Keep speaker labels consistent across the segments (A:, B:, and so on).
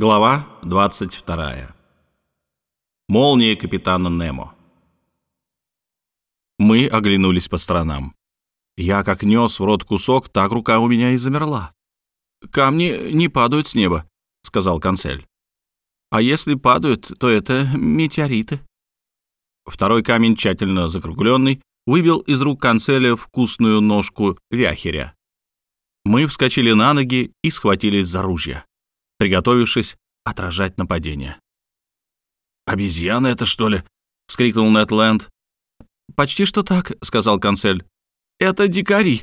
A: Глава 22. Молния капитана Немо. Мы оглянулись по сторонам. Я как нес в рот кусок, так рука у меня и замерла. «Камни не падают с неба», — сказал канцель. «А если падают, то это метеориты». Второй камень, тщательно закругленный, выбил из рук канцеля вкусную ножку вяхеря. Мы вскочили на ноги и схватились за ружья приготовившись отражать нападение. «Обезьяны это, что ли?» — вскрикнул Нед Ленд. «Почти что так», — сказал канцель. «Это дикари!»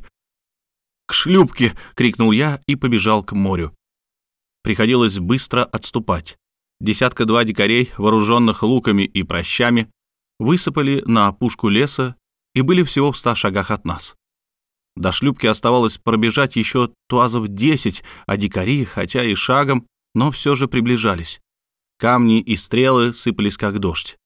A: «К шлюпке!» — крикнул я и побежал к морю. Приходилось быстро отступать. Десятка-два дикарей, вооруженных луками и прощами, высыпали на опушку леса и были всего в ста шагах от нас. До шлюпки оставалось пробежать еще туазов десять, а дикари, хотя и шагом, но все же приближались. Камни и стрелы сыпались как дождь.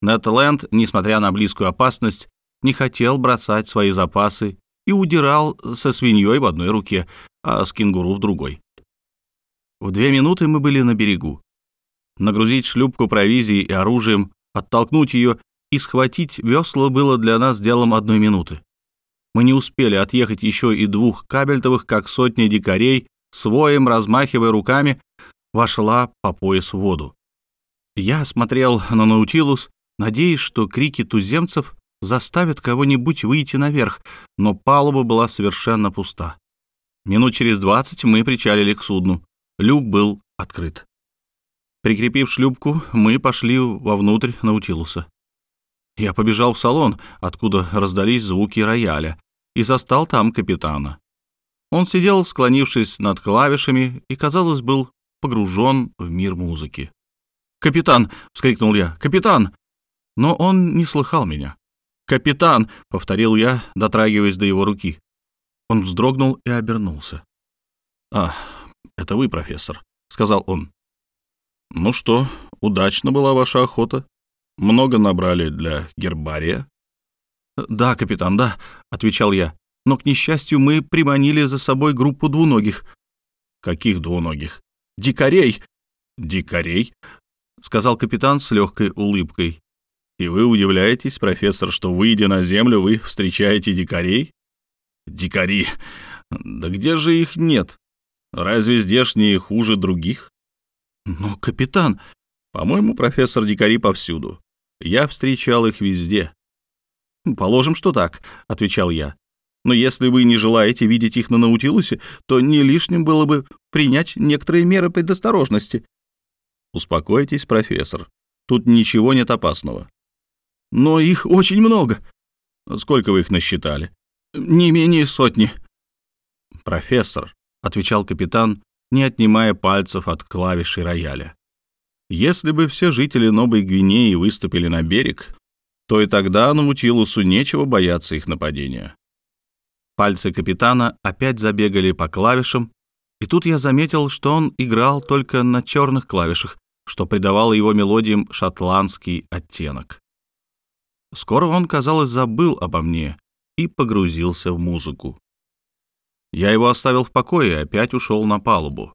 A: Нетленд, несмотря на близкую опасность, не хотел бросать свои запасы и удирал со свиньей в одной руке, а с кенгуру в другой. В две минуты мы были на берегу. Нагрузить шлюпку провизией и оружием, оттолкнуть ее и схватить весла было для нас делом одной минуты. Мы не успели отъехать еще и двух кабельтовых, как сотни дикарей, своим, размахивая руками, вошла по пояс в воду. Я смотрел на Наутилус, надеясь, что крики туземцев заставят кого-нибудь выйти наверх, но палуба была совершенно пуста. Минут через двадцать мы причалили к судну. Люк был открыт. Прикрепив шлюпку, мы пошли вовнутрь Наутилуса. Я побежал в салон, откуда раздались звуки рояля, и застал там капитана. Он сидел, склонившись над клавишами, и, казалось, был погружен в мир музыки. «Капитан!» — вскрикнул я. «Капитан!» Но он не слыхал меня. «Капитан!» — повторил я, дотрагиваясь до его руки. Он вздрогнул и обернулся. «А, это вы, профессор», — сказал он. «Ну что, удачно была ваша охота?» Много набрали для гербария?» «Да, капитан, да», — отвечал я. «Но, к несчастью, мы приманили за собой группу двуногих». «Каких двуногих?» «Дикарей!» «Дикарей?» — сказал капитан с легкой улыбкой. «И вы удивляетесь, профессор, что, выйдя на землю, вы встречаете дикарей?» «Дикари! Да где же их нет? Разве здешние хуже других?» «Но, капитан...» «По-моему, профессор, дикари повсюду. Я встречал их везде». «Положим, что так», — отвечал я. «Но если вы не желаете видеть их на Наутилусе, то не лишним было бы принять некоторые меры предосторожности». «Успокойтесь, профессор. Тут ничего нет опасного». «Но их очень много». «Сколько вы их насчитали?» «Не менее сотни». «Профессор», — отвечал капитан, не отнимая пальцев от клавиши рояля. Если бы все жители Новой Гвинеи выступили на берег, то и тогда Наутилусу нечего бояться их нападения. Пальцы капитана опять забегали по клавишам, и тут я заметил, что он играл только на черных клавишах, что придавало его мелодиям шотландский оттенок. Скоро он, казалось, забыл обо мне и погрузился в музыку. Я его оставил в покое и опять ушел на палубу.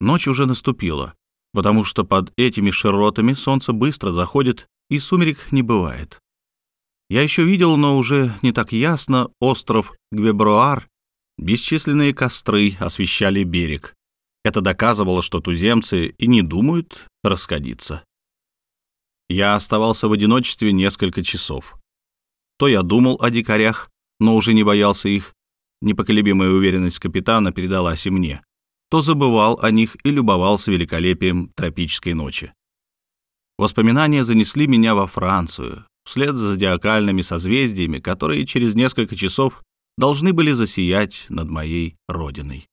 A: Ночь уже наступила потому что под этими широтами солнце быстро заходит и сумерек не бывает. Я еще видел, но уже не так ясно, остров Гвебруар. Бесчисленные костры освещали берег. Это доказывало, что туземцы и не думают расходиться. Я оставался в одиночестве несколько часов. То я думал о дикарях, но уже не боялся их. Непоколебимая уверенность капитана передалась и мне то забывал о них и любовался великолепием тропической ночи. Воспоминания занесли меня во Францию, вслед за зодиакальными созвездиями, которые через несколько часов должны были засиять над моей родиной.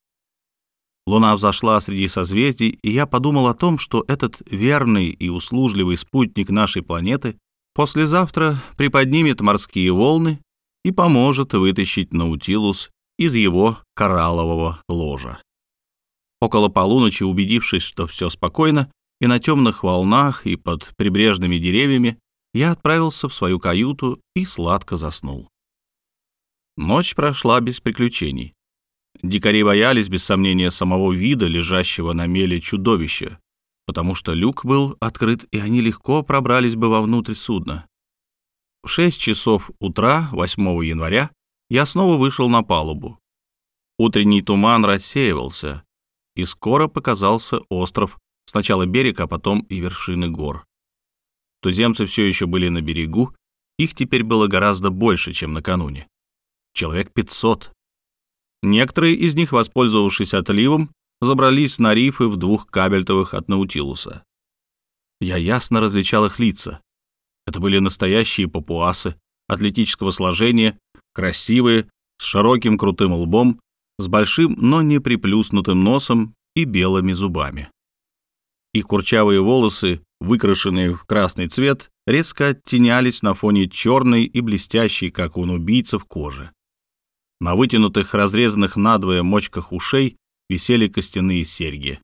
A: Луна взошла среди созвездий, и я подумал о том, что этот верный и услужливый спутник нашей планеты послезавтра приподнимет морские волны и поможет вытащить Наутилус из его кораллового ложа. Около полуночи, убедившись, что все спокойно, и на темных волнах, и под прибрежными деревьями, я отправился в свою каюту и сладко заснул. Ночь прошла без приключений. Дикари боялись, без сомнения, самого вида лежащего на меле чудовища, потому что люк был открыт, и они легко пробрались бы вовнутрь судна. В 6 часов утра 8 января я снова вышел на палубу. Утренний туман рассеивался, и скоро показался остров, сначала берег, а потом и вершины гор. Туземцы все еще были на берегу, их теперь было гораздо больше, чем накануне. Человек 500. Некоторые из них, воспользовавшись отливом, забрались на рифы в двух кабельтовых от Наутилуса. Я ясно различал их лица. Это были настоящие папуасы, атлетического сложения, красивые, с широким крутым лбом, с большим, но не приплюснутым носом и белыми зубами. Их курчавые волосы, выкрашенные в красный цвет, резко оттенялись на фоне черной и блестящей, как у убийцев, кожи. На вытянутых, разрезанных надвое мочках ушей висели костяные серьги.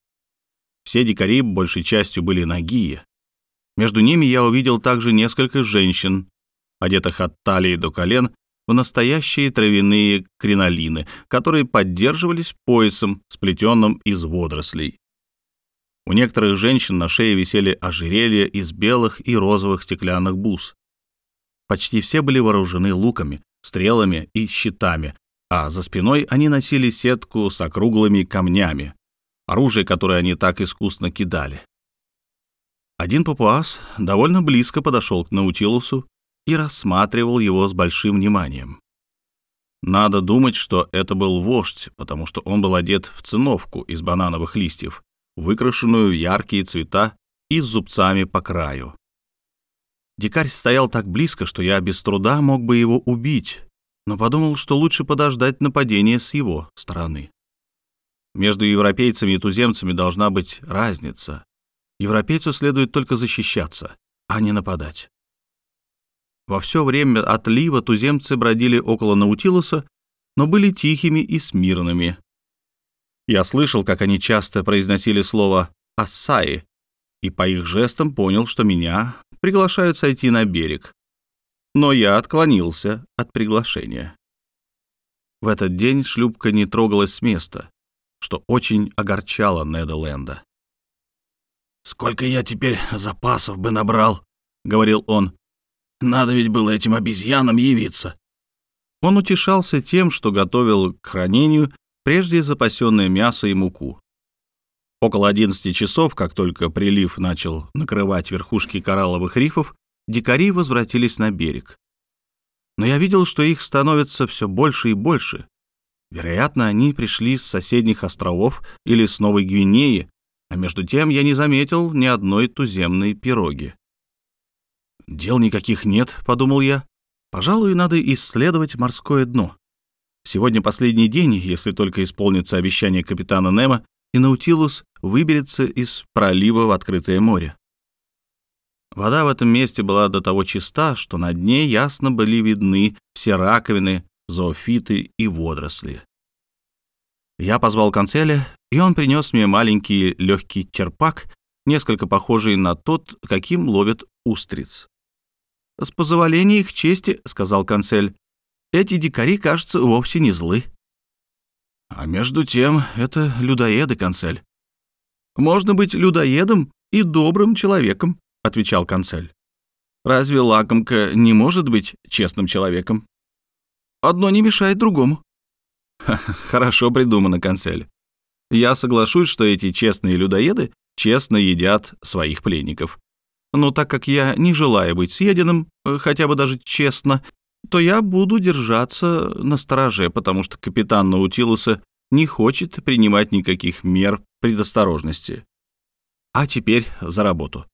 A: Все дикари большей частью были нагие. Между ними я увидел также несколько женщин, одетых от талии до колен в настоящие травяные кринолины, которые поддерживались поясом, сплетенным из водорослей. У некоторых женщин на шее висели ожерелья из белых и розовых стеклянных бус. Почти все были вооружены луками, стрелами и щитами, а за спиной они носили сетку с округлыми камнями, оружие, которое они так искусно кидали. Один папуас довольно близко подошел к Наутилусу и рассматривал его с большим вниманием. Надо думать, что это был вождь, потому что он был одет в циновку из банановых листьев, выкрашенную яркие цвета и с зубцами по краю. Дикарь стоял так близко, что я без труда мог бы его убить, но подумал, что лучше подождать нападения с его стороны. Между европейцами и туземцами должна быть разница. Европейцу следует только защищаться, а не нападать. Во все время отлива туземцы бродили около Наутилуса, но были тихими и смирными. Я слышал, как они часто произносили слово «ассаи», и по их жестам понял, что меня приглашают сойти на берег но я отклонился от приглашения. В этот день шлюпка не трогалась с места, что очень огорчало Неда Ленда. «Сколько я теперь запасов бы набрал», — говорил он. «Надо ведь было этим обезьянам явиться». Он утешался тем, что готовил к хранению прежде запасенное мясо и муку. Около 11 часов, как только прилив начал накрывать верхушки коралловых рифов, дикари возвратились на берег. Но я видел, что их становится все больше и больше. Вероятно, они пришли с соседних островов или с Новой Гвинеи, а между тем я не заметил ни одной туземной пироги. «Дел никаких нет», — подумал я. «Пожалуй, надо исследовать морское дно. Сегодня последний день, если только исполнится обещание капитана Немо, и Наутилус выберется из пролива в открытое море. Вода в этом месте была до того чиста, что на дне ясно были видны все раковины, зоофиты и водоросли. Я позвал канцеля, и он принес мне маленький легкий черпак, несколько похожий на тот, каким ловят устриц. «С позволения их чести», — сказал канцель, — «эти дикари, кажется, вовсе не злы». «А между тем, это людоеды, канцель. Можно быть людоедом и добрым человеком», отвечал канцель. «Разве лакомка не может быть честным человеком? Одно не мешает другому». Ха «Хорошо придумано, канцель. Я соглашусь, что эти честные людоеды честно едят своих пленников. Но так как я не желаю быть съеденным, э, хотя бы даже честно, то я буду держаться на стороже, потому что капитан Наутилуса не хочет принимать никаких мер предосторожности. А теперь за работу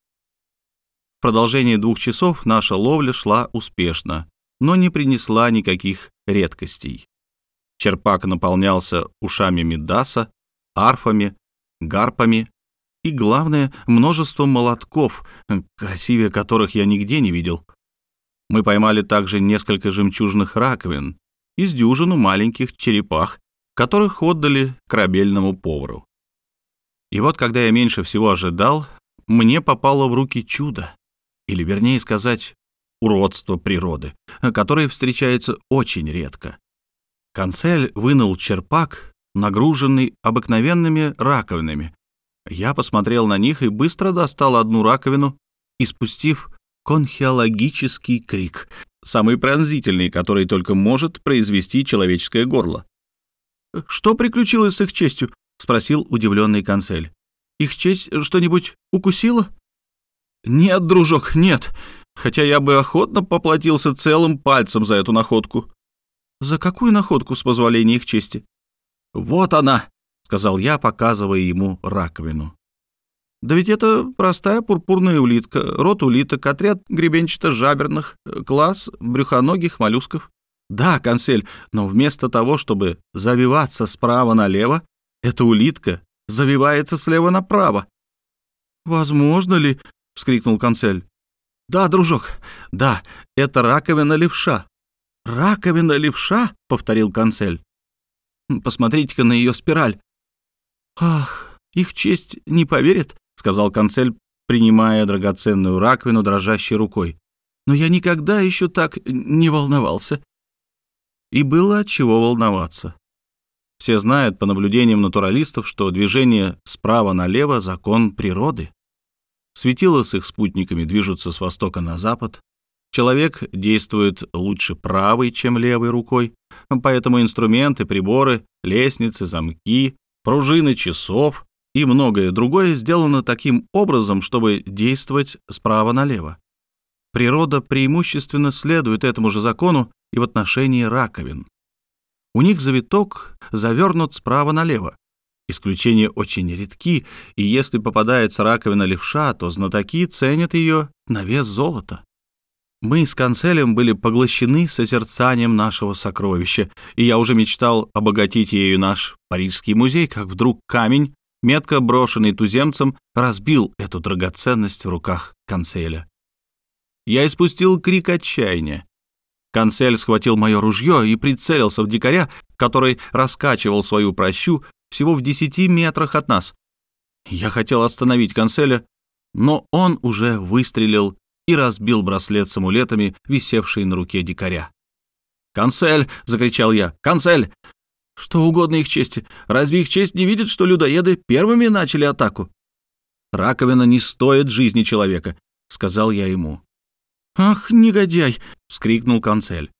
A: продолжении двух часов наша ловля шла успешно, но не принесла никаких редкостей. Черпак наполнялся ушами медаса, арфами, гарпами и, главное, множеством молотков, красивее которых я нигде не видел. Мы поймали также несколько жемчужных раковин и с дюжину маленьких черепах, которых отдали корабельному повару. И вот, когда я меньше всего ожидал, мне попало в руки чудо или, вернее сказать, уродство природы, которое встречается очень редко. Канцель вынул черпак, нагруженный обыкновенными раковинами. Я посмотрел на них и быстро достал одну раковину, испустив конхиологический крик, самый пронзительный, который только может произвести человеческое горло. «Что приключилось с их честью?» — спросил удивленный канцель. «Их честь что-нибудь укусила?» «Нет, дружок, нет, хотя я бы охотно поплатился целым пальцем за эту находку». «За какую находку, с позволения их чести?» «Вот она», — сказал я, показывая ему раковину. Да ведь это простая пурпурная улитка, род улиток, отряд гребенчато-жаберных, класс брюхоногих моллюсков. Да, консель, но вместо того, чтобы завиваться справа налево, эта улитка завивается слева направо. «Возможно ли?» — вскрикнул консель. «Да, дружок, да, это раковина левша». «Раковина левша?» — повторил консель. «Посмотрите-ка на ее спираль». «Ах, их честь не поверит, сказал канцель, принимая драгоценную раковину дрожащей рукой. «Но я никогда еще так не волновался». И было от чего волноваться. Все знают по наблюдениям натуралистов, что движение справа налево — закон природы. Светила с их спутниками движутся с востока на запад. Человек действует лучше правой, чем левой рукой, поэтому инструменты, приборы, лестницы, замки, пружины часов и многое другое сделано таким образом, чтобы действовать справа налево. Природа преимущественно следует этому же закону и в отношении раковин. У них завиток завернут справа налево. Исключения очень редки, и если попадается раковина левша, то знатоки ценят ее на вес золота. Мы с канцелем были поглощены созерцанием нашего сокровища, и я уже мечтал обогатить ею наш Парижский музей, как вдруг камень метко брошенный туземцем, разбил эту драгоценность в руках канцеля. Я испустил крик отчаяния. Канцель схватил мое ружье и прицелился в дикаря, который раскачивал свою прощу всего в десяти метрах от нас. Я хотел остановить канцеля, но он уже выстрелил и разбил браслет с амулетами, висевший на руке дикаря. «Канцель!» — закричал я. «Канцель! Что угодно их чести. Разве их честь не видит, что людоеды первыми начали атаку? Раковина не стоит жизни человека, сказал я ему. Ах, негодяй, вскрикнул канцель.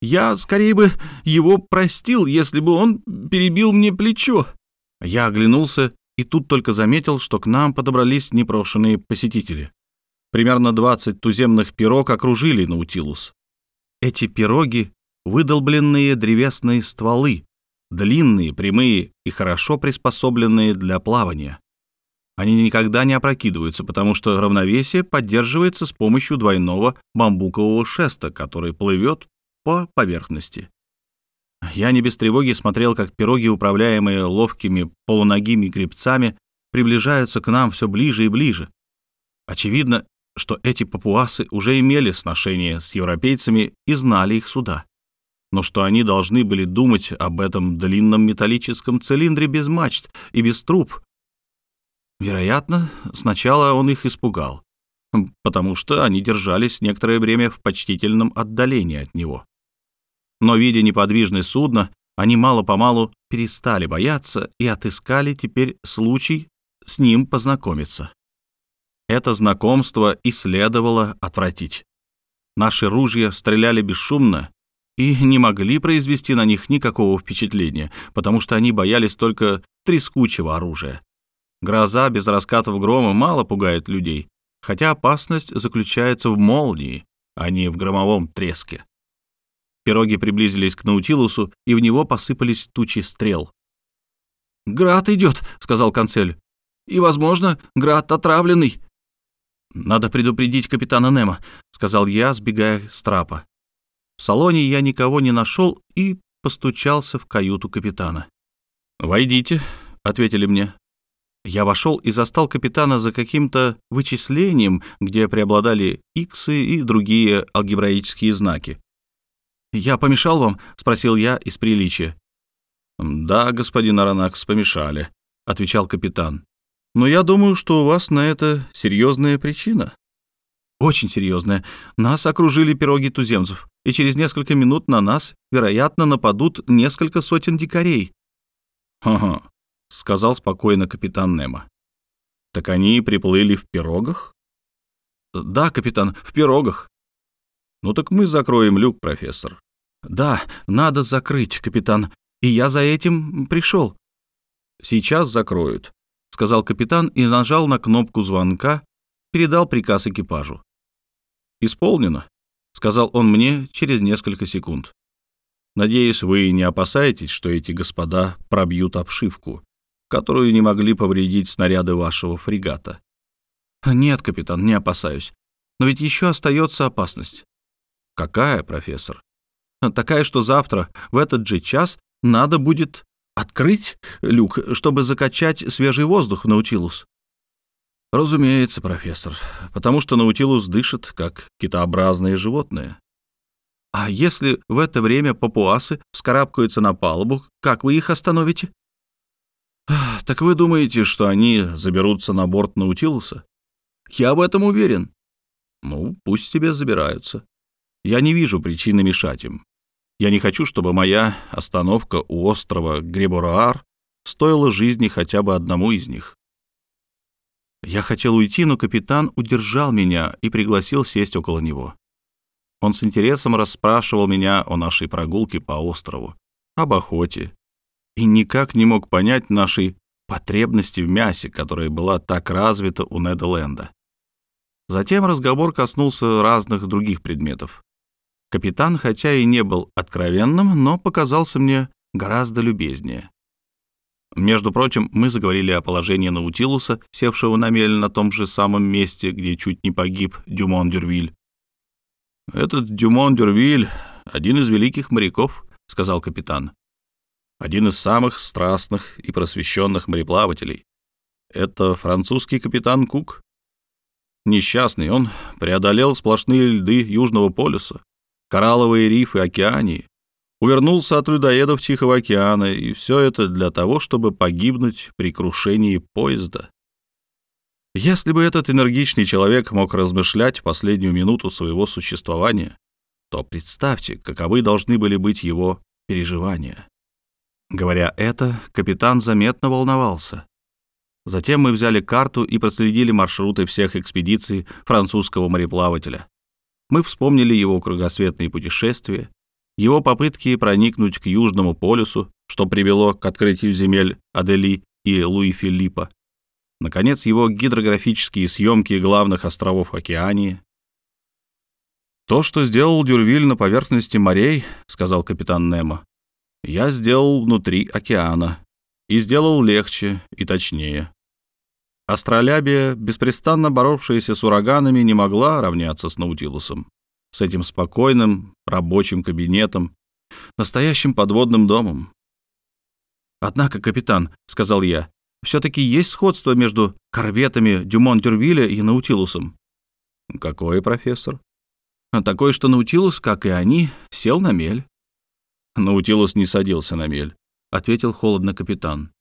A: Я скорее бы его простил, если бы он перебил мне плечо. Я оглянулся и тут только заметил, что к нам подобрались непрошенные посетители. Примерно 20 туземных пирог окружили Наутилус. Эти пироги — выдолбленные древесные стволы, длинные, прямые и хорошо приспособленные для плавания. Они никогда не опрокидываются, потому что равновесие поддерживается с помощью двойного бамбукового шеста, который плывет по поверхности. Я не без тревоги смотрел, как пироги, управляемые ловкими полуногими гребцами, приближаются к нам все ближе и ближе. Очевидно, что эти папуасы уже имели сношение с европейцами и знали их суда но что они должны были думать об этом длинном металлическом цилиндре без мачт и без труб. Вероятно, сначала он их испугал, потому что они держались некоторое время в почтительном отдалении от него. Но, видя неподвижное судно, они мало-помалу перестали бояться и отыскали теперь случай с ним познакомиться. Это знакомство и следовало отвратить. Наши ружья стреляли бесшумно, и не могли произвести на них никакого впечатления, потому что они боялись только трескучего оружия. Гроза без раскатов грома мало пугает людей, хотя опасность заключается в молнии, а не в громовом треске. Пироги приблизились к Наутилусу, и в него посыпались тучи стрел. «Град идет», — сказал канцель. «И, возможно, град отравленный». «Надо предупредить капитана Немо», — сказал я, сбегая с трапа. В салоне я никого не нашел и постучался в каюту капитана. «Войдите», — ответили мне. Я вошел и застал капитана за каким-то вычислением, где преобладали иксы и другие алгебраические знаки. «Я помешал вам?» — спросил я из приличия. «Да, господин Аронакс, помешали», — отвечал капитан. «Но я думаю, что у вас на это серьезная причина». «Очень серьезная. Нас окружили пироги туземцев и через несколько минут на нас, вероятно, нападут несколько сотен дикарей. «Ха-ха», — сказал спокойно капитан Немо. «Так они приплыли в пирогах?» «Да, капитан, в пирогах». «Ну так мы закроем люк, профессор». «Да, надо закрыть, капитан, и я за этим пришел». «Сейчас закроют», — сказал капитан и нажал на кнопку звонка, передал приказ экипажу. «Исполнено», — сказал он мне через несколько секунд. «Надеюсь, вы не опасаетесь, что эти господа пробьют обшивку, которую не могли повредить снаряды вашего фрегата». «Нет, капитан, не опасаюсь. Но ведь еще остается опасность». «Какая, профессор?» «Такая, что завтра в этот же час надо будет открыть люк, чтобы закачать свежий воздух в Наутилус». «Разумеется, профессор, потому что Наутилус дышит, как китообразные животные». «А если в это время папуасы вскарабкаются на палубу, как вы их остановите?» «Так вы думаете, что они заберутся на борт Наутилуса?» «Я в этом уверен». «Ну, пусть себе забираются. Я не вижу причины мешать им. Я не хочу, чтобы моя остановка у острова Гребораар стоила жизни хотя бы одному из них». Я хотел уйти, но капитан удержал меня и пригласил сесть около него. Он с интересом расспрашивал меня о нашей прогулке по острову, об охоте, и никак не мог понять нашей потребности в мясе, которая была так развита у Неда Затем разговор коснулся разных других предметов. Капитан, хотя и не был откровенным, но показался мне гораздо любезнее. Между прочим, мы заговорили о положении Наутилуса, севшего на мель на том же самом месте, где чуть не погиб Дюмон Дюрвиль. «Этот Дюмон Дюрвиль — один из великих моряков», — сказал капитан. «Один из самых страстных и просвещенных мореплавателей. Это французский капитан Кук. Несчастный, он преодолел сплошные льды Южного полюса, коралловые рифы Океании, увернулся от людоедов Тихого океана, и все это для того, чтобы погибнуть при крушении поезда. Если бы этот энергичный человек мог размышлять последнюю минуту своего существования, то представьте, каковы должны были быть его переживания. Говоря это, капитан заметно волновался. Затем мы взяли карту и проследили маршруты всех экспедиций французского мореплавателя. Мы вспомнили его кругосветные путешествия, его попытки проникнуть к Южному полюсу, что привело к открытию земель Адели и Луи-Филиппа, наконец, его гидрографические съемки главных островов Океании. «То, что сделал Дюрвиль на поверхности морей, — сказал капитан Немо, — я сделал внутри океана и сделал легче и точнее. Астролябия, беспрестанно боровшаяся с ураганами, не могла равняться с Наутилусом, с этим спокойным рабочим кабинетом, настоящим подводным домом. «Однако, капитан», — сказал я, — «все-таки есть сходство между корветами Дюмон-Дюрвиля и Наутилусом». «Какой, профессор?» «Такой, что Наутилус, как и они, сел на мель». «Наутилус не садился на мель», — ответил холодно капитан.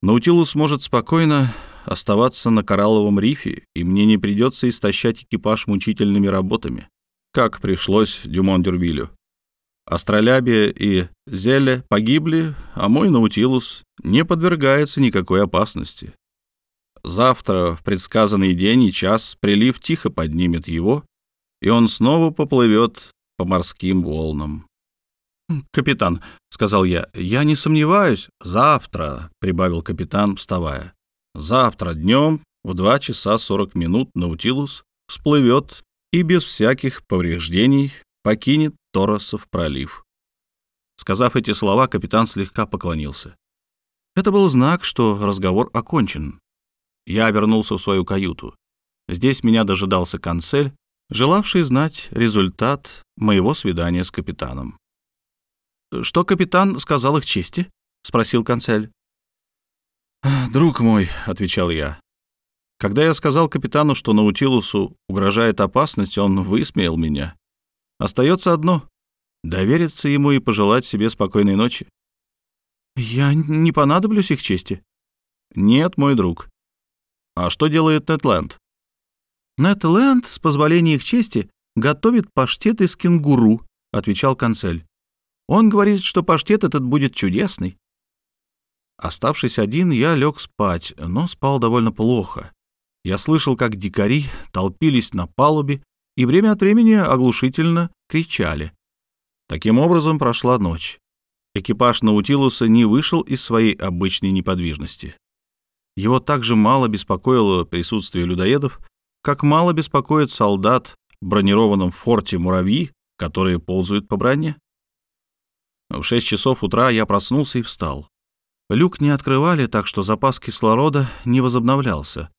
A: «Наутилус может спокойно оставаться на коралловом рифе, и мне не придется истощать экипаж мучительными работами, как пришлось Дюмон Дюрбилю. Астролябия и Зеле погибли, а мой Наутилус не подвергается никакой опасности. Завтра, в предсказанный день и час, прилив тихо поднимет его, и он снова поплывет по морским волнам. «Капитан», — сказал я, — «я не сомневаюсь. Завтра», — прибавил капитан, вставая. Завтра днем в 2 часа 40 минут Наутилус всплывет и без всяких повреждений покинет Торосов пролив. Сказав эти слова, капитан слегка поклонился. Это был знак, что разговор окончен. Я вернулся в свою каюту. Здесь меня дожидался канцель, желавший знать результат моего свидания с капитаном. «Что капитан сказал их чести?» — спросил канцель. «Друг мой», — отвечал я, — «когда я сказал капитану, что Наутилусу угрожает опасность, он высмеял меня. Остается одно — довериться ему и пожелать себе спокойной ночи». «Я не понадоблюсь их чести?» «Нет, мой друг». «А что делает Нетленд?» «Нетленд, с позволения их чести, готовит паштет из кенгуру», — отвечал канцель. «Он говорит, что паштет этот будет чудесный». Оставшись один, я лег спать, но спал довольно плохо. Я слышал, как дикари толпились на палубе и время от времени оглушительно кричали. Таким образом прошла ночь. Экипаж Наутилуса не вышел из своей обычной неподвижности. Его также мало беспокоило присутствие людоедов, как мало беспокоит солдат в бронированном форте муравьи, которые ползают по броне. В шесть часов утра я проснулся и встал. Люк не открывали, так что запас кислорода не возобновлялся.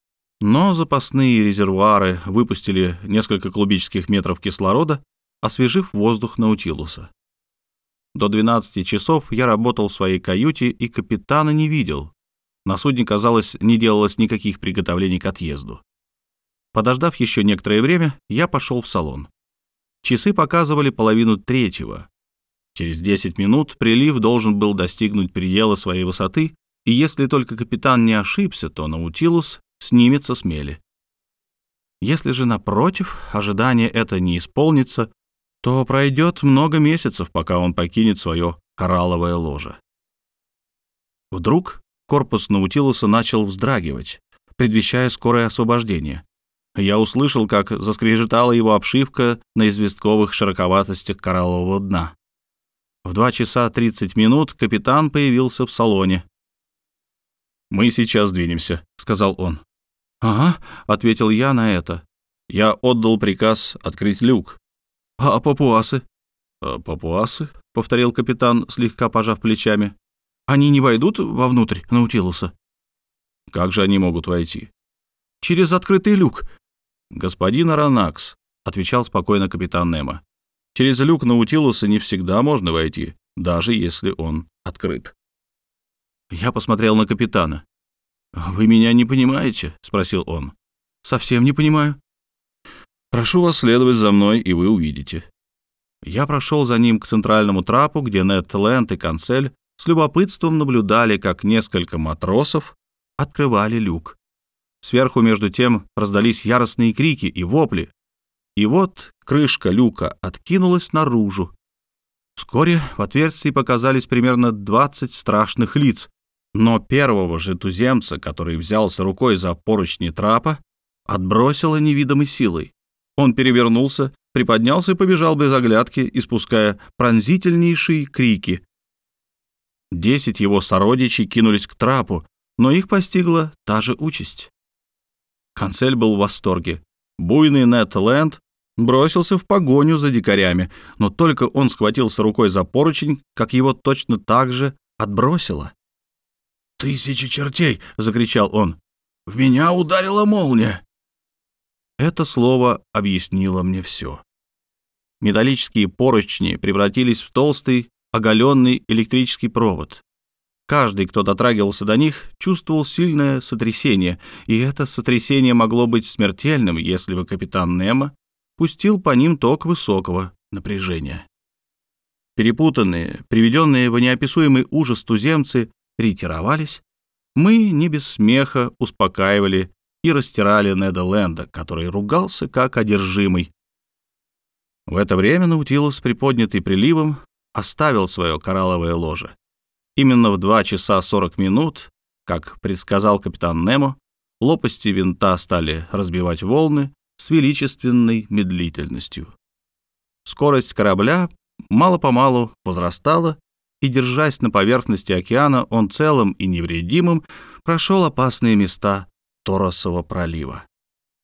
A: Но запасные резервуары выпустили несколько кубических метров кислорода, освежив воздух Наутилуса. До 12 часов я работал в своей каюте и капитана не видел. На судне, казалось, не делалось никаких приготовлений к отъезду. Подождав еще некоторое время, я пошел в салон. Часы показывали половину третьего. Через 10 минут прилив должен был достигнуть предела своей высоты, и если только капитан не ошибся, то Наутилус снимется с мели. Если же, напротив, ожидание это не исполнится, то пройдет много месяцев, пока он покинет свое коралловое ложе. Вдруг корпус Наутилуса начал вздрагивать, предвещая скорое освобождение. Я услышал, как заскрежетала его обшивка на известковых широковатостях кораллового дна. В 2 часа 30 минут капитан появился в салоне. «Мы сейчас двинемся», — сказал он. «Ага», — ответил я на это. Я отдал приказ открыть люк. «А папуасы?» «А папуасы?» — повторил капитан, слегка пожав плечами. «Они не войдут вовнутрь Наутилуса?» «Как же они могут войти?» «Через открытый люк». «Господин Аронакс», — отвечал спокойно капитан Немо. Через люк Наутилуса не всегда можно войти, даже если он открыт. Я посмотрел на капитана. «Вы меня не понимаете?» — спросил он. «Совсем не понимаю». «Прошу вас следовать за мной, и вы увидите». Я прошел за ним к центральному трапу, где Нед Ленд и Канцель с любопытством наблюдали, как несколько матросов открывали люк. Сверху, между тем, раздались яростные крики и вопли, и вот крышка люка откинулась наружу. Вскоре в отверстии показались примерно 20 страшных лиц, но первого же туземца, который взялся рукой за поручни трапа, отбросило невидимой силой. Он перевернулся, приподнялся и побежал без оглядки, испуская пронзительнейшие крики. Десять его сородичей кинулись к трапу, но их постигла та же участь. Канцель был в восторге. Буйный Нед Ленд бросился в погоню за дикарями, но только он схватился рукой за поручень, как его точно так же отбросило.
B: «Тысячи чертей!» — закричал он. «В меня ударила молния!»
A: Это слово объяснило мне все. Металлические поручни превратились в толстый, оголенный электрический провод. Каждый, кто дотрагивался до них, чувствовал сильное сотрясение, и это сотрясение могло быть смертельным, если бы капитан Немо пустил по ним ток высокого напряжения. Перепутанные, приведенные в неописуемый ужас туземцы ретировались, мы не без смеха успокаивали и растирали Неда Ленда, который ругался как одержимый. В это время Наутилус, приподнятый приливом, оставил свое коралловое ложе. Именно в 2 часа 40 минут, как предсказал капитан Немо, лопасти винта стали разбивать волны с величественной медлительностью. Скорость корабля мало-помалу возрастала, и, держась на поверхности океана, он целым и невредимым прошел опасные места Торосового пролива.